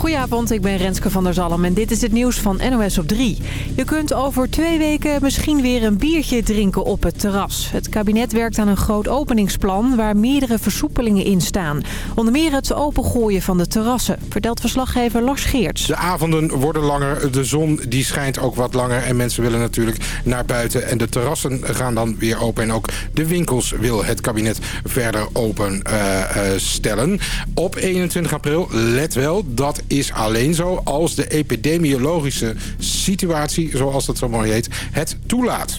Goedenavond, ik ben Renske van der Zalm en dit is het nieuws van NOS op 3. Je kunt over twee weken misschien weer een biertje drinken op het terras. Het kabinet werkt aan een groot openingsplan waar meerdere versoepelingen in staan. Onder meer het opengooien van de terrassen, vertelt verslaggever Lars Geerts. De avonden worden langer, de zon die schijnt ook wat langer en mensen willen natuurlijk naar buiten. En de terrassen gaan dan weer open en ook de winkels wil het kabinet verder open uh, uh, stellen. Op 21 april, let wel, dat is alleen zo als de epidemiologische situatie, zoals dat zo mooi heet, het toelaat.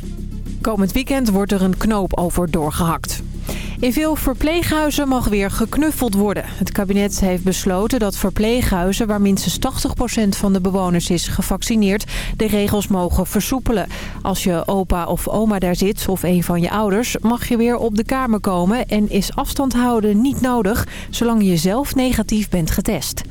Komend weekend wordt er een knoop over doorgehakt. In veel verpleeghuizen mag weer geknuffeld worden. Het kabinet heeft besloten dat verpleeghuizen waar minstens 80% van de bewoners is gevaccineerd... de regels mogen versoepelen. Als je opa of oma daar zit of een van je ouders... mag je weer op de kamer komen en is afstand houden niet nodig... zolang je zelf negatief bent getest.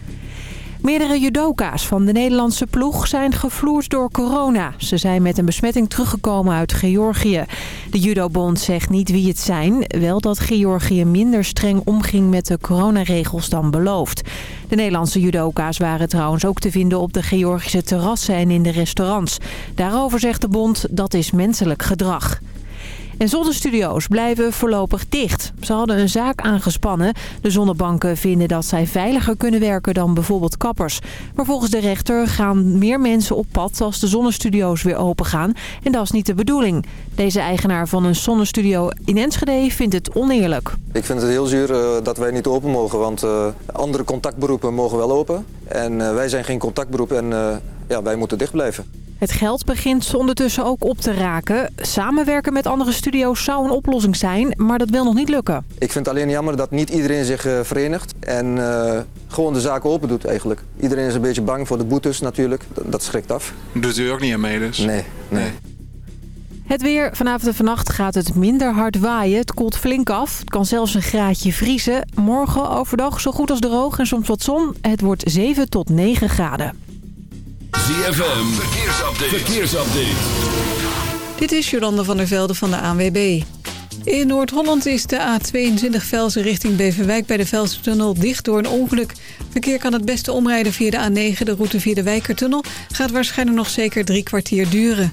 Meerdere judoka's van de Nederlandse ploeg zijn gevloerd door corona. Ze zijn met een besmetting teruggekomen uit Georgië. De judobond zegt niet wie het zijn. Wel dat Georgië minder streng omging met de coronaregels dan beloofd. De Nederlandse judoka's waren trouwens ook te vinden op de Georgische terrassen en in de restaurants. Daarover zegt de bond dat is menselijk gedrag. En zonnestudio's blijven voorlopig dicht. Ze hadden een zaak aangespannen. De zonnebanken vinden dat zij veiliger kunnen werken dan bijvoorbeeld kappers. Maar volgens de rechter gaan meer mensen op pad als de zonnestudio's weer open gaan. En dat is niet de bedoeling. Deze eigenaar van een zonnestudio in Enschede vindt het oneerlijk. Ik vind het heel zuur uh, dat wij niet open mogen, want uh, andere contactberoepen mogen wel open. En uh, wij zijn geen contactberoep en ja, wij moeten dicht blijven. Het geld begint ondertussen ook op te raken. Samenwerken met andere studio's zou een oplossing zijn, maar dat wil nog niet lukken. Ik vind het alleen jammer dat niet iedereen zich verenigt en uh, gewoon de zaak open doet eigenlijk. Iedereen is een beetje bang voor de boetes natuurlijk, dat, dat schrikt af. Doet u ook niet aan mee dus? Nee, nee. nee. Het weer. Vanavond en vannacht gaat het minder hard waaien. Het koelt flink af. Het kan zelfs een graadje vriezen. Morgen overdag zo goed als droog en soms wat zon. Het wordt 7 tot 9 graden. ZFM, verkeersupdate. verkeersupdate. Dit is Jolande van der Velde van de ANWB. In Noord-Holland is de A22 Velsen richting Beverwijk bij de Velsen-tunnel dicht door een ongeluk. Verkeer kan het beste omrijden via de A9, de route via de Wijkertunnel. Gaat waarschijnlijk nog zeker drie kwartier duren.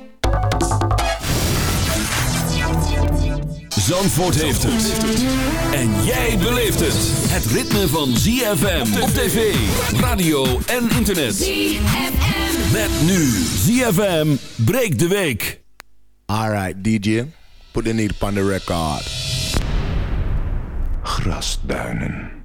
Zandvoort heeft het. En jij beleeft het. Het ritme van ZFM op tv, radio en internet. ZFM. Met nu ZFM breekt de week. Alright, DJ. Put the needle on the record. Grasduinen.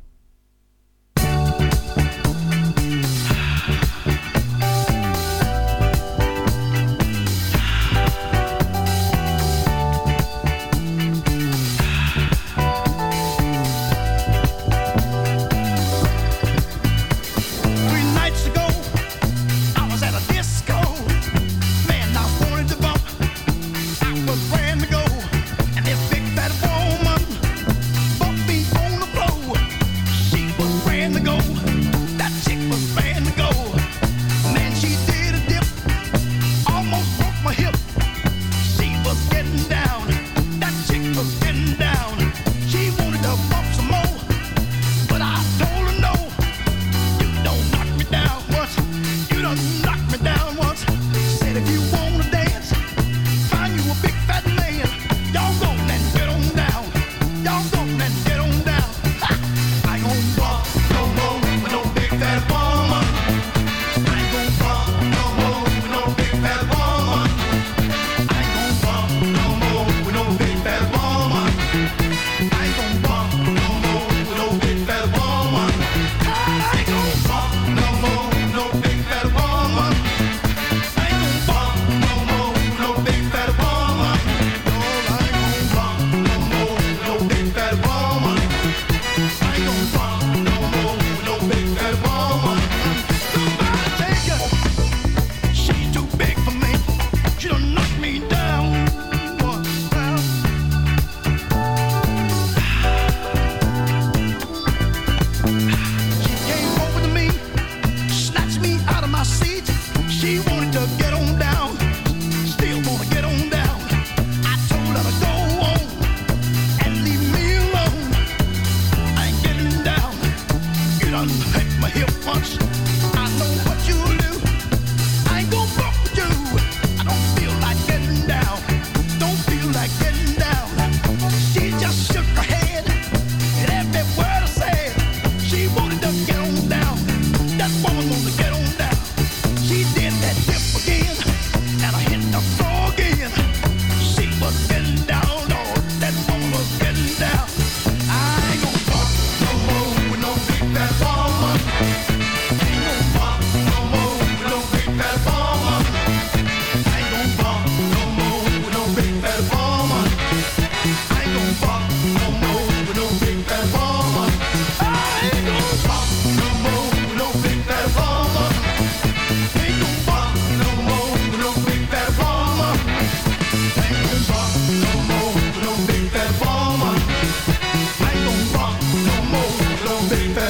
With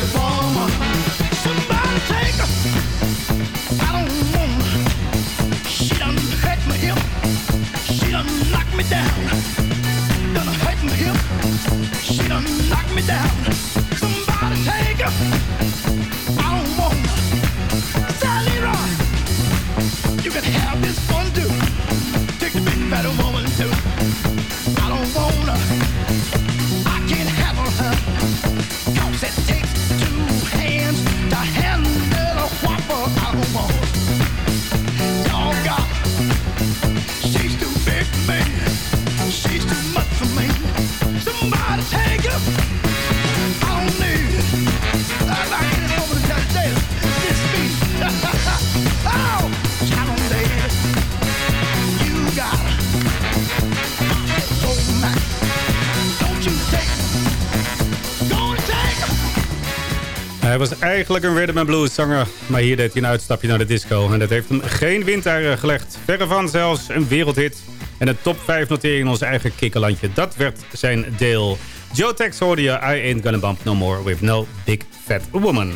eigenlijk een rhythm and blues zanger, maar hier deed hij een uitstapje naar de disco. En dat heeft hem geen windeieren gelegd. Verre van zelfs een wereldhit. En een top 5 notering in ons eigen kikkerlandje. Dat werd zijn deel. Joe Tex hoorde je, I ain't gonna bump no more with no big fat woman.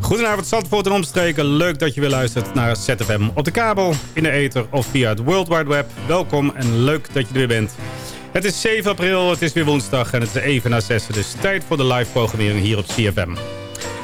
Goedenavond Zandvoort en omstreken. Leuk dat je weer luistert naar ZFM op de kabel, in de ether of via het World Wide Web. Welkom en leuk dat je er weer bent. Het is 7 april, het is weer woensdag en het is even na 6. Dus tijd voor de live programmering hier op CFM.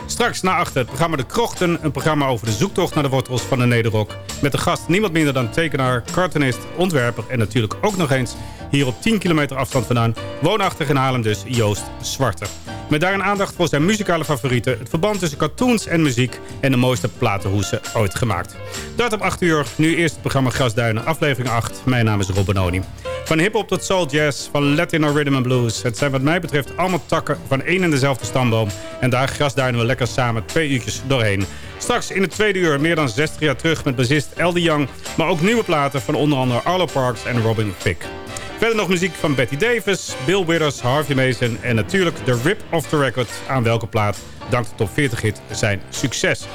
Straks na achter het programma De Krochten. Een programma over de zoektocht naar de wortels van de Nederrok. Met de gast niemand minder dan tekenaar, cartoonist, ontwerper... en natuurlijk ook nog eens hier op 10 kilometer afstand vandaan... woonachtig in Haarlem dus Joost Zwarte. Met daarin aandacht voor zijn muzikale favorieten... het verband tussen cartoons en muziek... en de mooiste platenhoesen ooit gemaakt. Dat op 8 uur. Nu eerst het programma Grasduinen, aflevering 8. Mijn naam is Rob Benoni. Van hip-hop tot soul jazz, van Latin or rhythm and blues. Het zijn wat mij betreft allemaal takken van één en dezelfde stamboom. En daar grasduinen we lekker samen twee uurtjes doorheen. Straks in het tweede uur meer dan 60 jaar terug met bassist Eldy Young. Maar ook nieuwe platen van onder andere Arlo Parks en Robin Thicke. Verder nog muziek van Betty Davis, Bill Withers, Harvey Mason... en natuurlijk de Rip of the Record aan welke plaat dankt de top 40 hit zijn succes.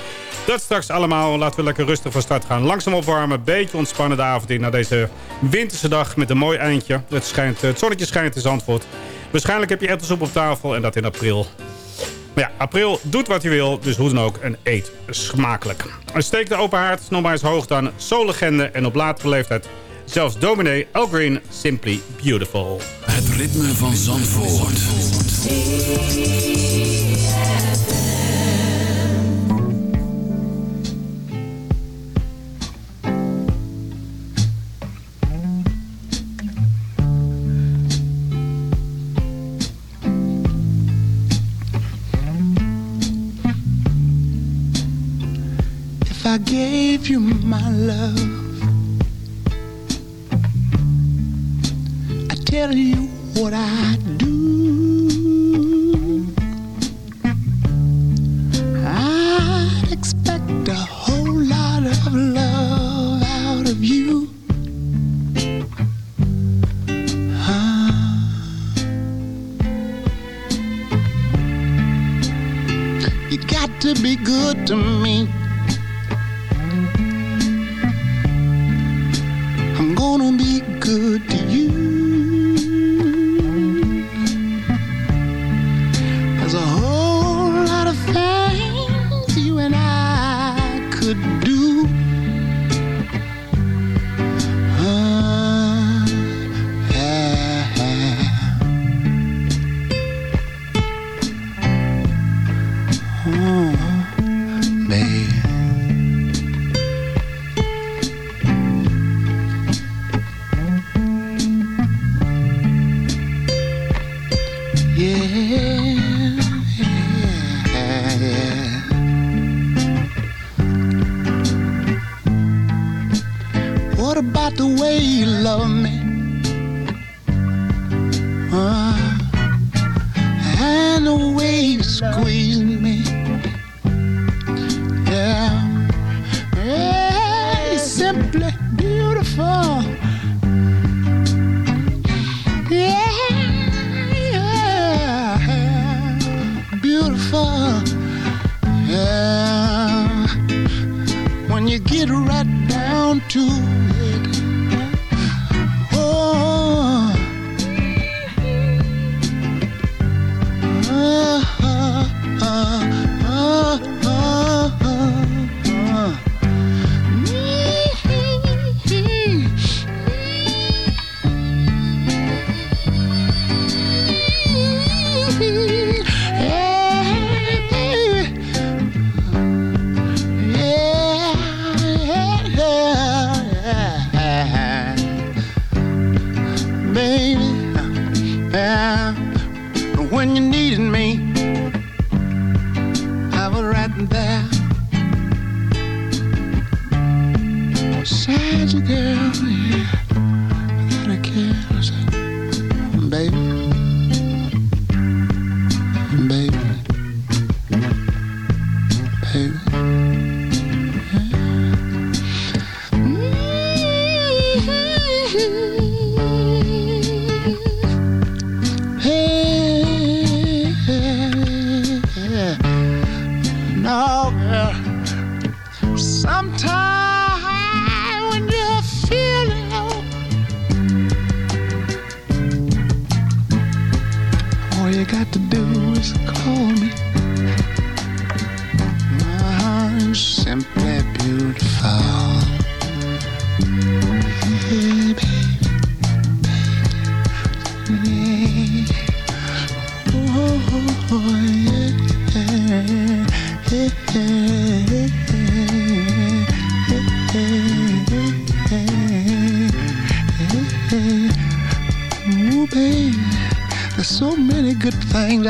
Dat straks allemaal. Laten we lekker rustig van start gaan. Langzaam opwarmen, beetje ontspannen de avond in... na deze winterse dag met een mooi eindje. Het, schijnt, het zonnetje schijnt in Zandvoort. Waarschijnlijk heb je ettersoep op tafel en dat in april. Maar ja, april doet wat hij wil, dus hoe dan ook, en eet smakelijk. Een steek de open haard, nog maar eens hoog dan soul-legende... en op latere leeftijd zelfs dominee Al Green, Simply Beautiful. Het ritme van Zandvoort. If I gave you my love, tell you what I do. I'd expect a whole lot of love out of you. You got to be good to me. I'm gonna be good magic girl.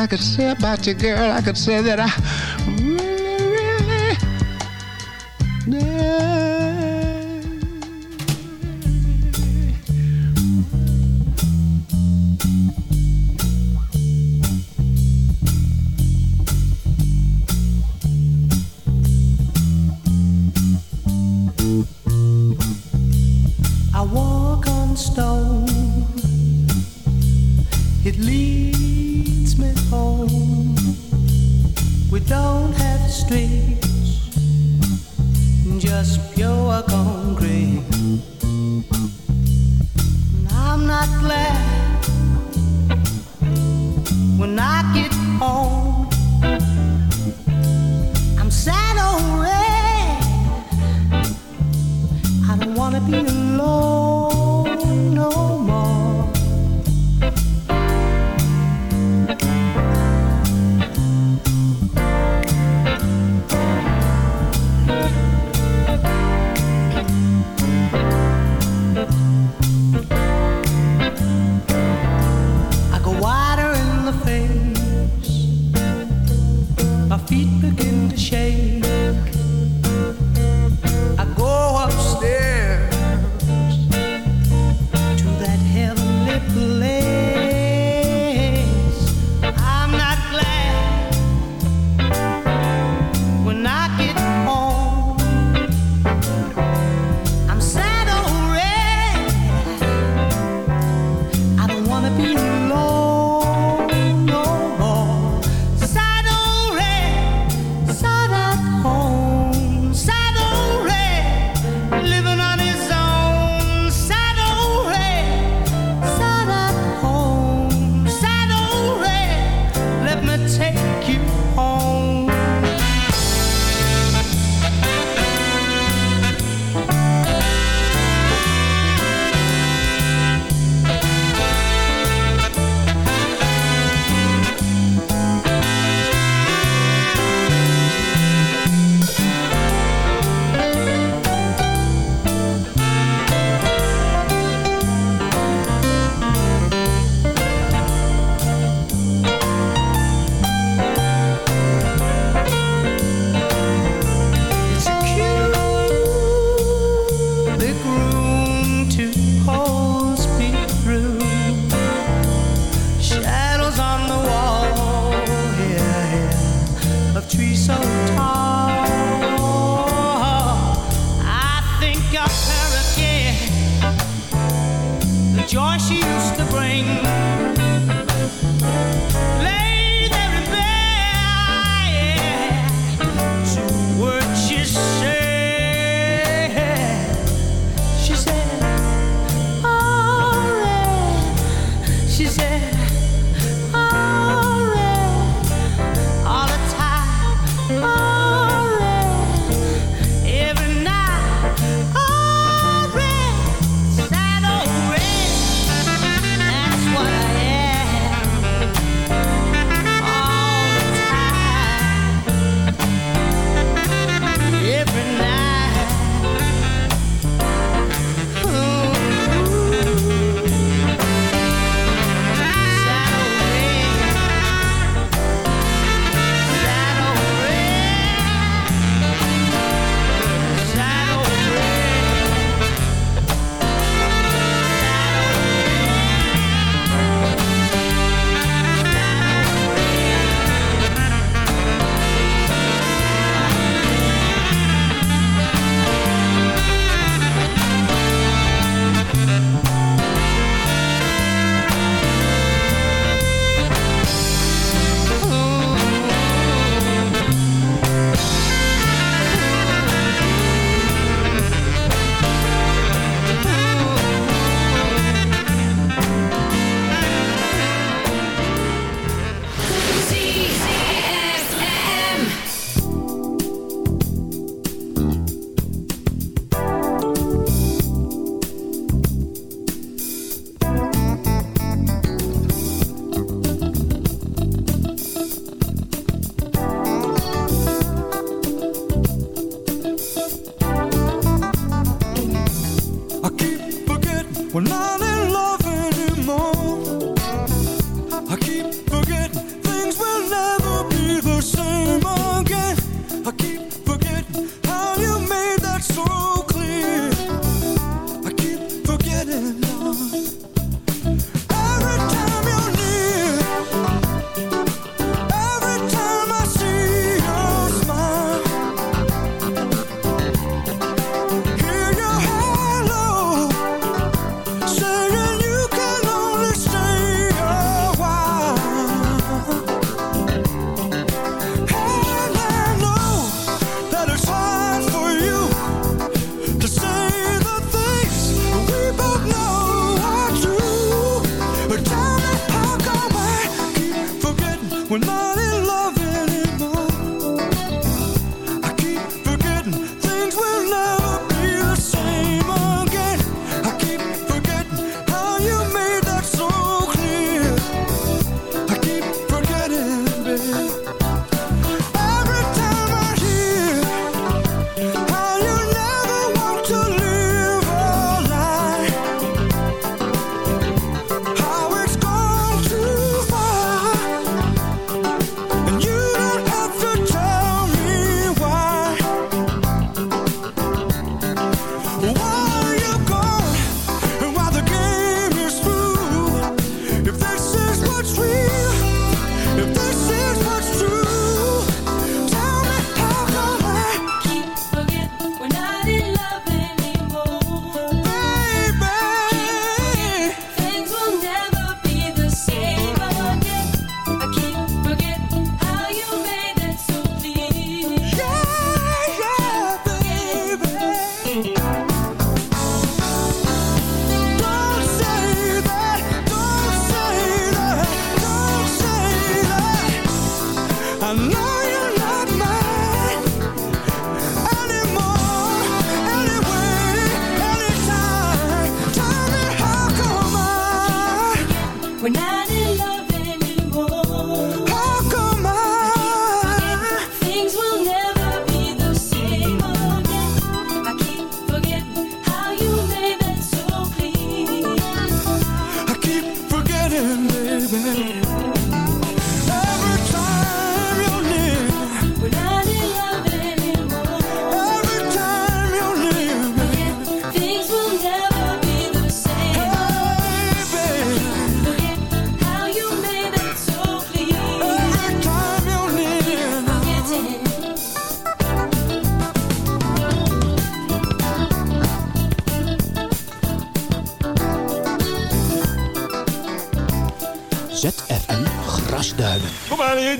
could say about you, girl, I could say that I home.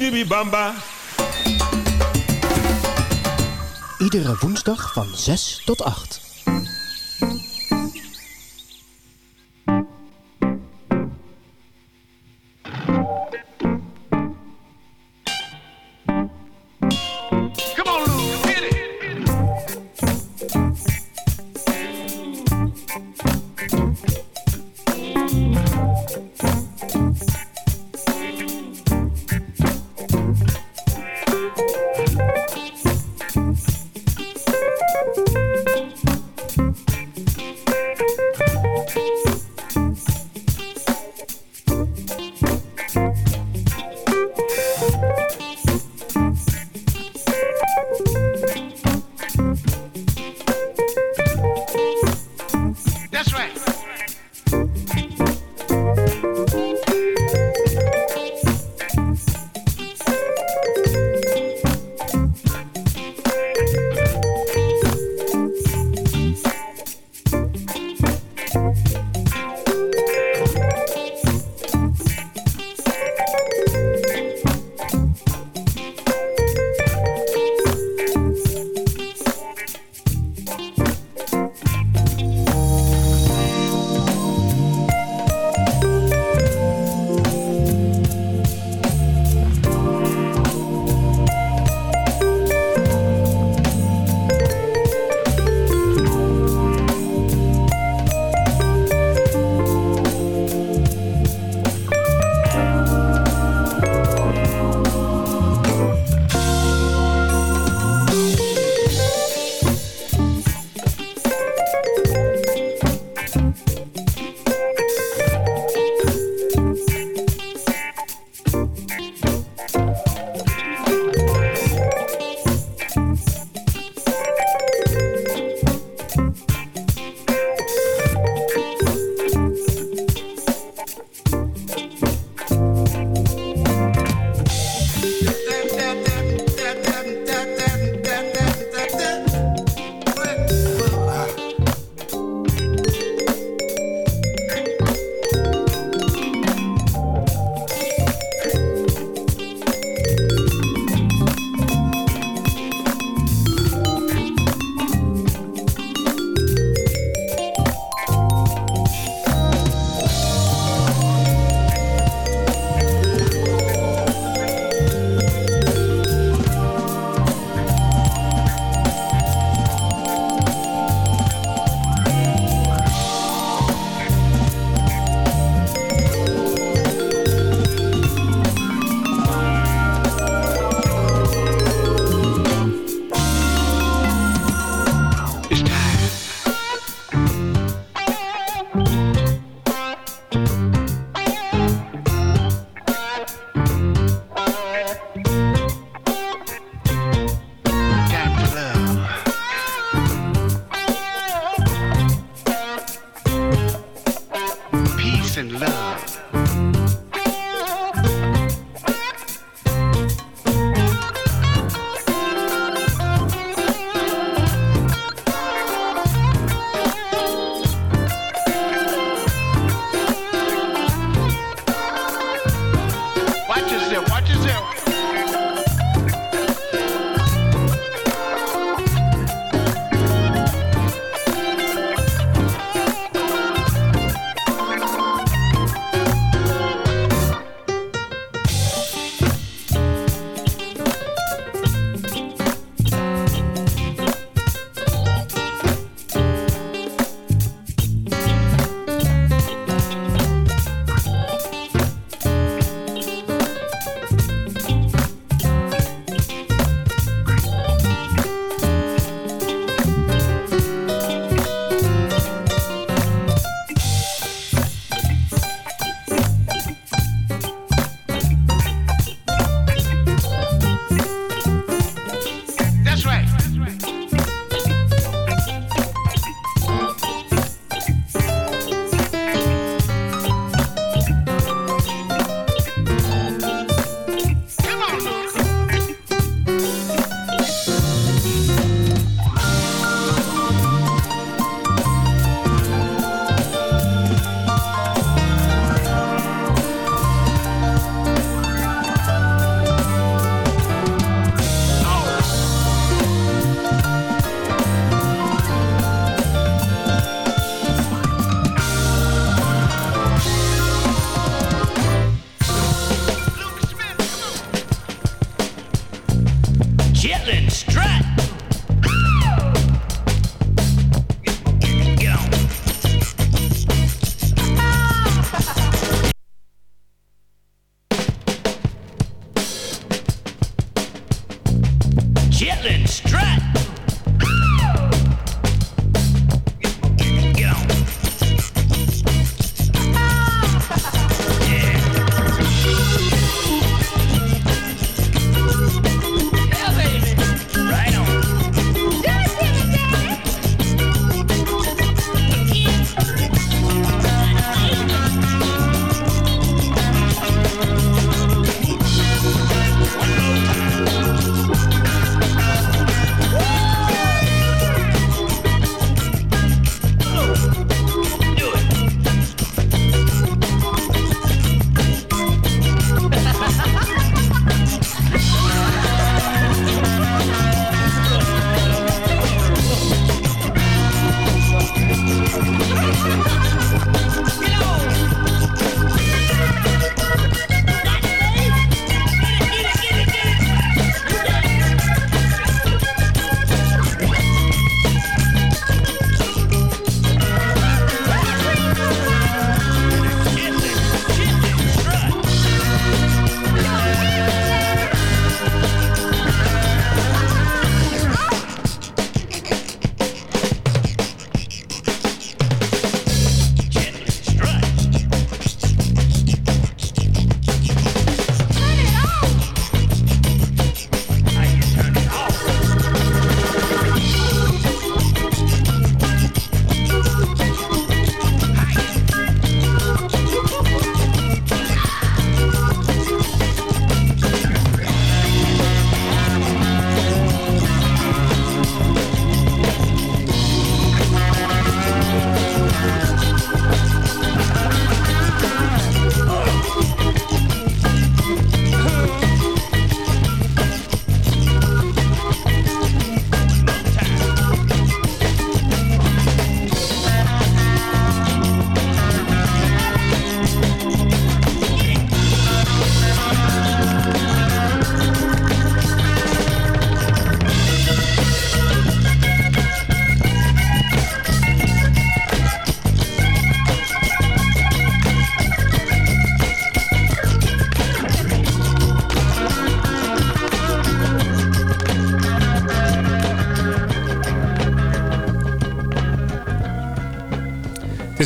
Die bamba. Iedere woensdag van 6 tot 8.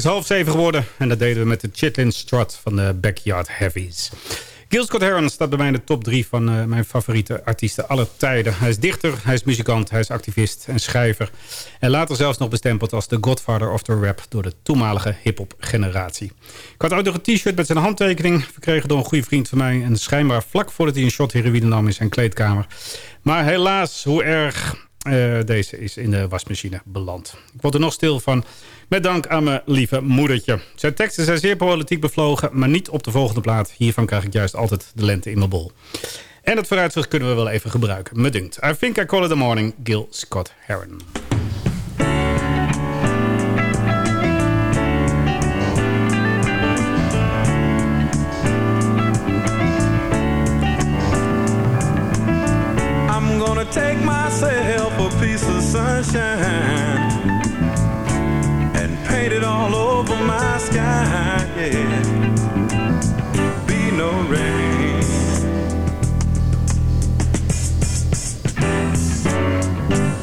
Is half zeven geworden en dat deden we met de Chitlin Strut van de Backyard Heavies. Gil Scott Heron staat bij mij in de top drie van eh, mijn favoriete artiesten aller tijden. Hij is dichter, hij is muzikant, hij is activist en schrijver. En later zelfs nog bestempeld als de godfather of the rap door de toenmalige hip-hop generatie. Ik had ooit nog een t-shirt met zijn handtekening verkregen door een goede vriend van mij. En schijnbaar vlak voordat hij een shot heroïne nam in zijn kleedkamer. Maar helaas, hoe erg eh, deze is in de wasmachine beland. Ik word er nog stil van. Met dank aan mijn lieve moedertje. Zijn teksten zijn zeer politiek bevlogen, maar niet op de volgende plaat. Hiervan krijg ik juist altijd de lente in mijn bol. En het vooruitzicht kunnen we wel even gebruiken. Me dunkt. I think I call it the morning. Gil Scott Heron. I'm gonna take myself a piece of sunshine it all over my sky. Yeah, be no rain.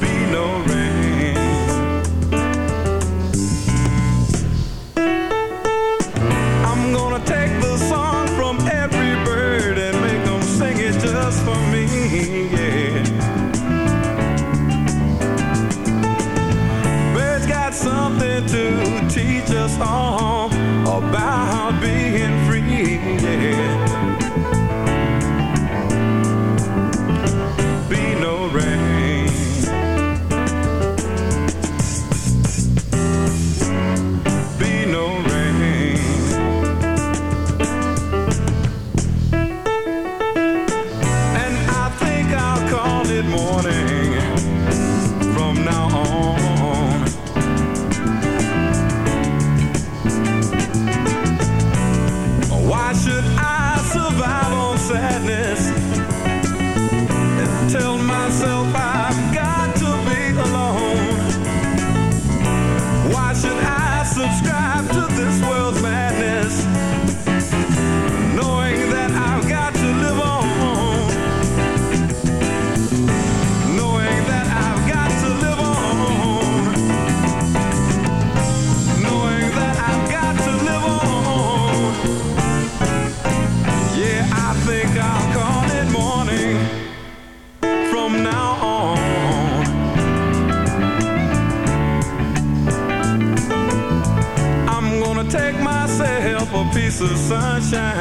Be no rain. I'm gonna take the song from every bird and make them sing it just for me. Yeah. Something to teach us all about the sunshine.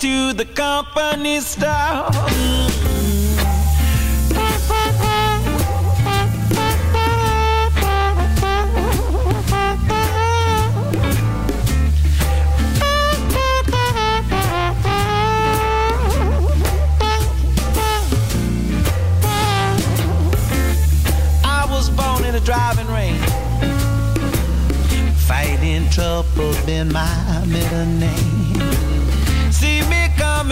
to the company store. driving rain. Fighting trouble been my middle name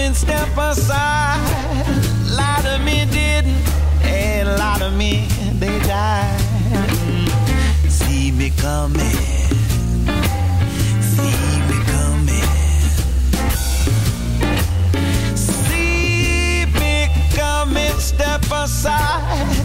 didn't step aside. A lot of me didn't, and a lot of me they died. See me coming. See me coming. See me coming. Step aside.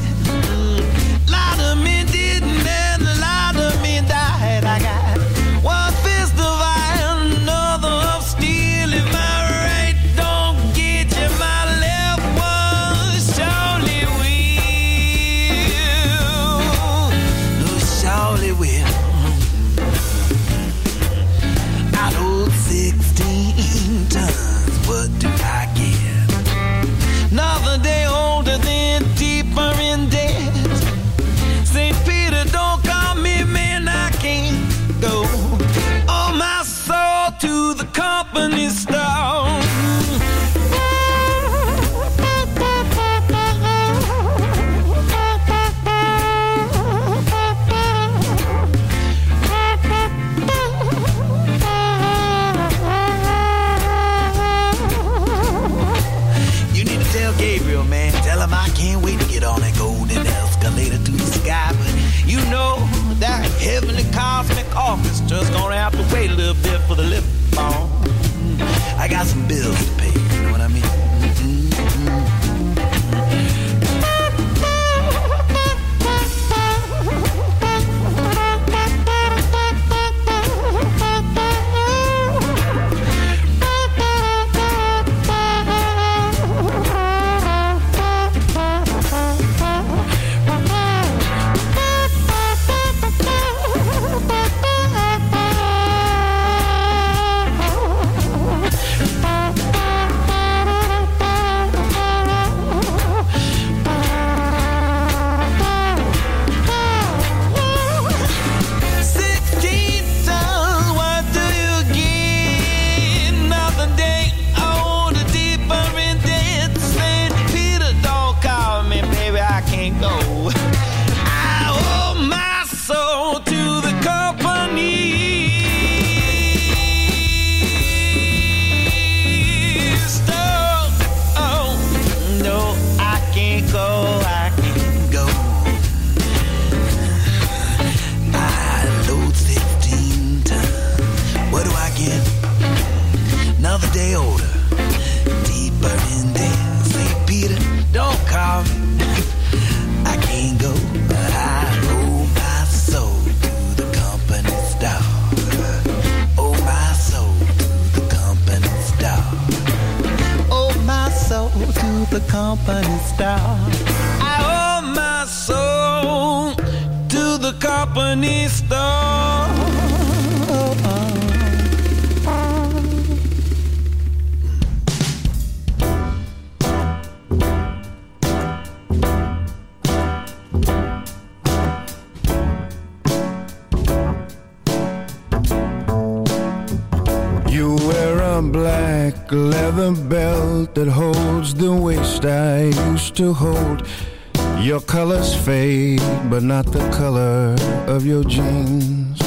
The color of your jeans.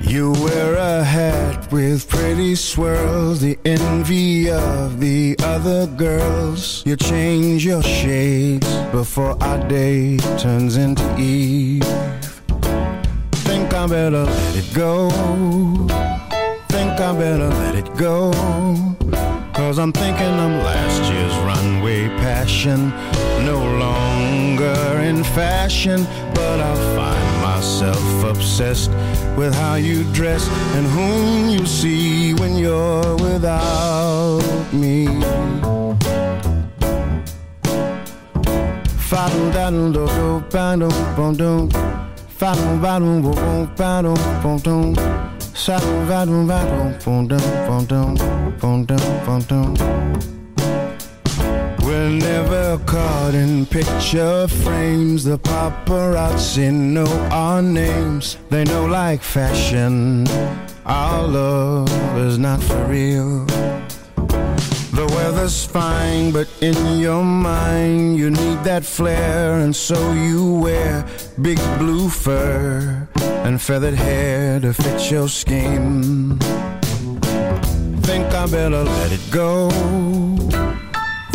You wear a hat with pretty swirls, the envy of the other girls. You change your shades before our day turns into eve. Think I better let it go think I better let it go. Cause I'm thinking I'm last year's runway passion. No longer in fashion, but I find myself obsessed with how you dress and whom you see when you're without me. Fiddle daddle do do dum. Fiddle dum. Saddle dum bum dum bum dum bum dum. We're never caught in picture frames. The paparazzi know our names. They know like fashion. Our love is not for real. The weather's fine, but in your mind you need that flair, and so you wear big blue fur and feathered hair to fit your skin. Think I better let it go.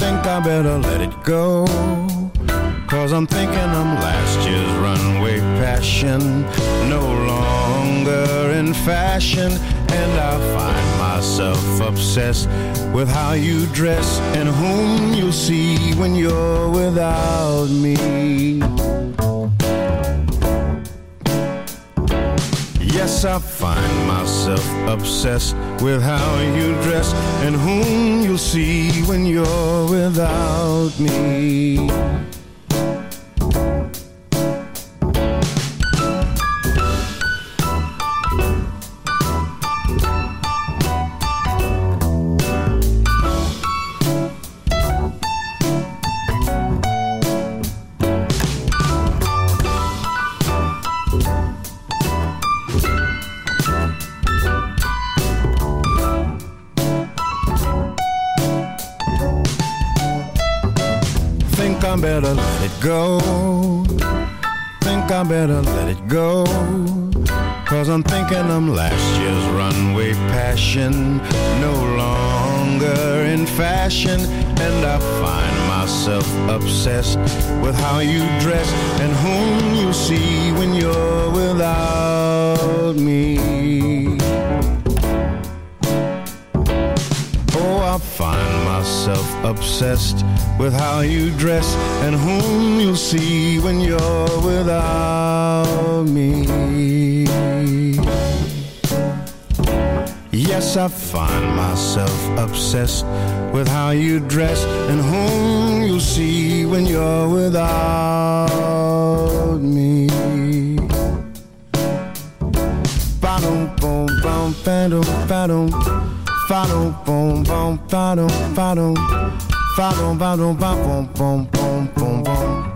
Think I better let it go. Cause I'm thinking I'm last year's runway passion, no longer in fashion, and I find myself obsessed with how you dress and whom you'll see when you're without me. Yes, I find myself obsessed with how you dress and whom you'll see when you're without me. Go. Think I better let it go. Cause I'm thinking I'm last year's runway passion, no longer in fashion. And I find myself obsessed with how you dress and whom you see when you're without me. Obsessed with how you dress and whom you'll see when you're without me. Yes, I find myself obsessed with how you dress and whom you'll see when you're without me. Ba-dum, bum, ba-dum, ba-dum. Fa-dum, boom, bum, ba-dum, ba-dum. Fa-dum, ba-dum, ba-bum, bum, bum, bum, bum.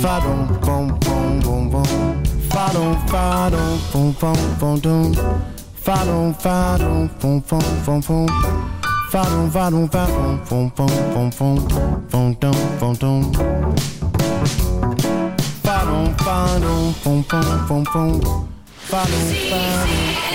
Fa-dum, bum, bum, bum, bum. Bum, bum, bum, dum. Fa-dum, fa-dum, bum, bum, bum, bum. Bum, bum, bum, bum. Bum, dum, bum, dum. Fa-dum, fa-dum, bum, bum, bum, bum. Fa-dum, fa-dum,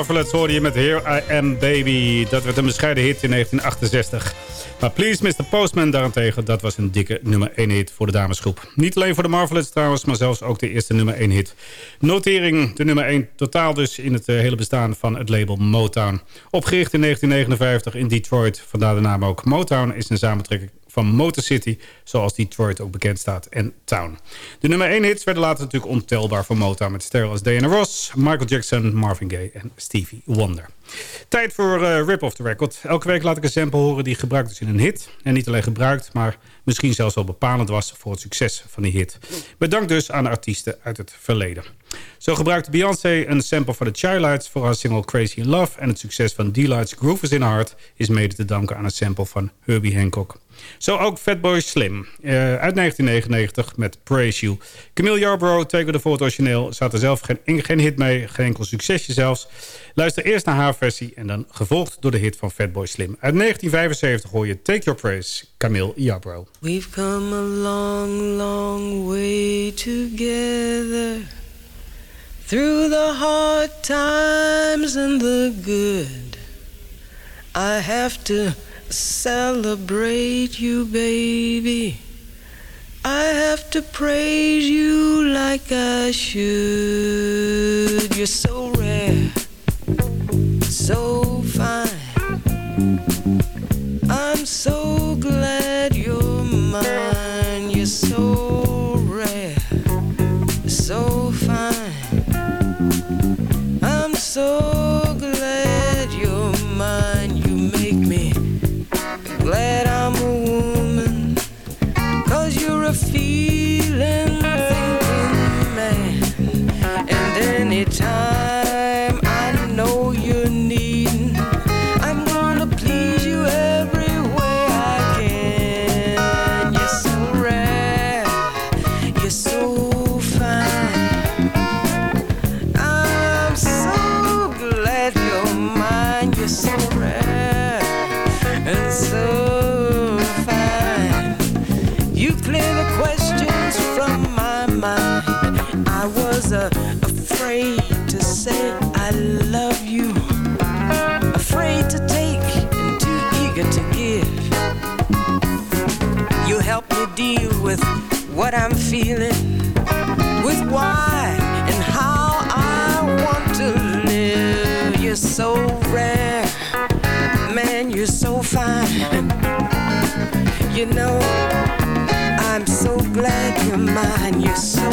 De Marvelettes hoorde je met Here I Am Baby. Dat werd een bescheiden hit in 1968. Maar Please Mr. Postman daarentegen, dat was een dikke nummer 1 hit voor de damesgroep. Niet alleen voor de Marvelettes trouwens, maar zelfs ook de eerste nummer 1 hit. Notering, de nummer 1 totaal dus in het eh, hele bestaan van het label Motown. Opgericht in 1959 in Detroit, vandaar de naam ook. Motown is een samentrekking van Motor City, zoals Detroit ook bekend staat, en Town. De nummer 1 hits werden later natuurlijk ontelbaar voor Motown... met sterren als Diana Ross, Michael Jackson, Marvin Gaye en Stevie Wonder. Tijd voor eh, Rip Off the Record. Elke week laat ik een sample horen die gebruikt is in een hit. En niet alleen gebruikt, maar misschien zelfs wel bepalend was... voor het succes van die hit. Bedankt dus aan de artiesten uit het verleden. Zo gebruikte Beyoncé een sample van de Childlights... voor haar single Crazy in Love... en het succes van D-Light's Groove is in Heart... is mede te danken aan een sample van Herbie Hancock. Zo ook Fatboy Slim eh, uit 1999 met Praise You. Camille Yarborough tekende voor het origineel. Zat er zelf geen, geen hit mee, geen enkel succesje zelfs. Luister eerst naar haar versie en dan gevolgd door de hit van Fatboy Slim. Uit 1975 hoor je Take Your Praise, Camille Yarborough. We've come a long, long way together through the hard times and the good. I have to celebrate you, baby. I have to praise you like I should. You're so rare, so fine. I'm so glad you're mine. You're so rare, so fine. I'm so with what I'm feeling, with why and how I want to live. You're so rare, man, you're so fine. You know, I'm so glad you're mine, you're so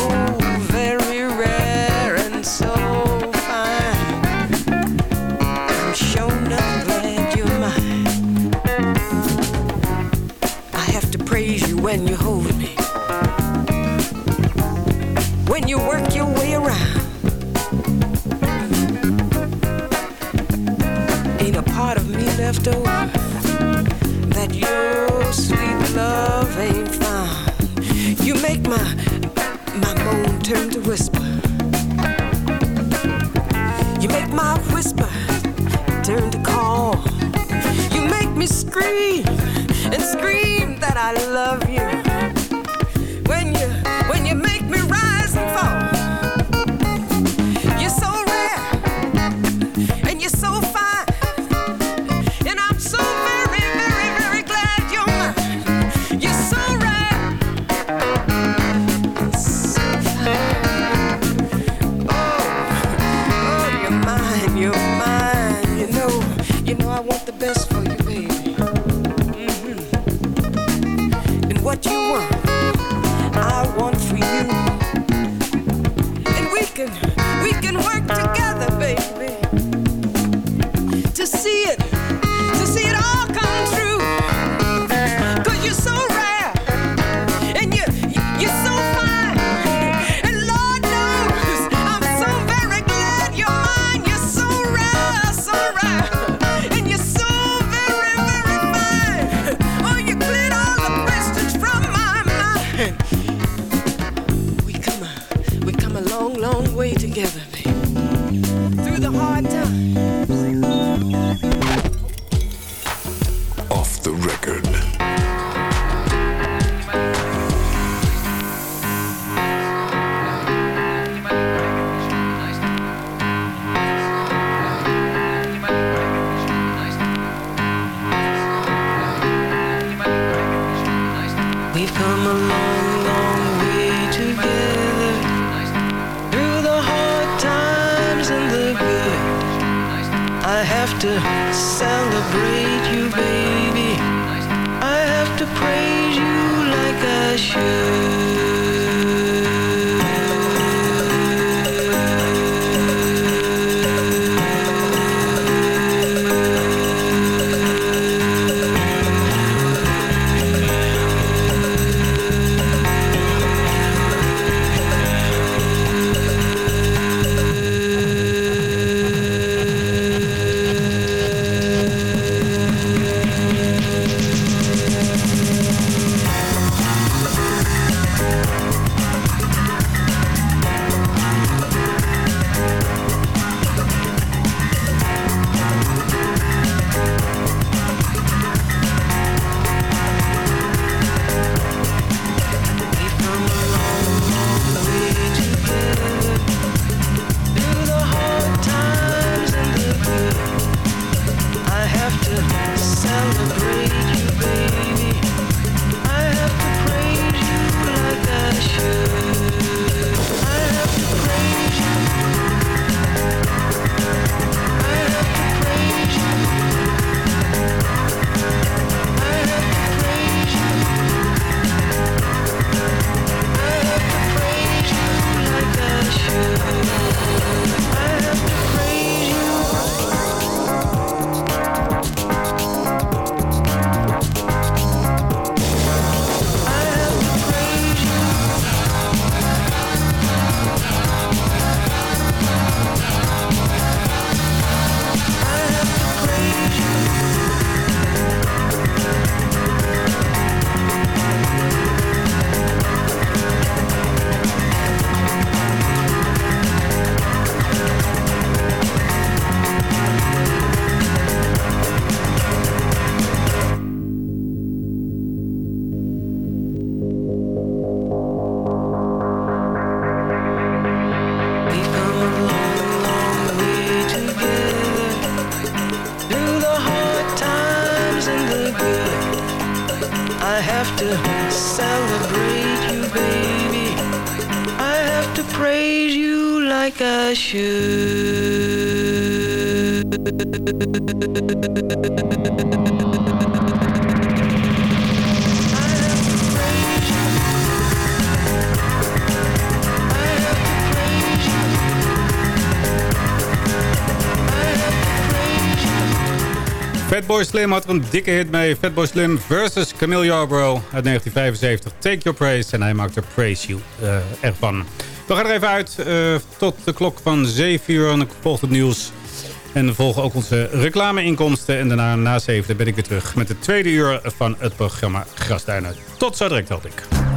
you work your way around. Ain't a part of me left over that your sweet love ain't found. You make my my moan turn to whisper. You make my whisper turn to call. You make me scream and scream that I love you. Fatboy Slim had er een dikke hit mee. Fatboy Slim versus Camille Yarborough uit 1975. Take Your Praise. En hij maakt er Praise You eh, ervan. We gaan er even uit eh, tot de klok van 7 uur. En dan volgt het nieuws. En volgen ook onze reclameinkomsten. En daarna na 7 ben ik weer terug met het tweede uur van het programma Grasduinen. Tot zo direct, hoop ik.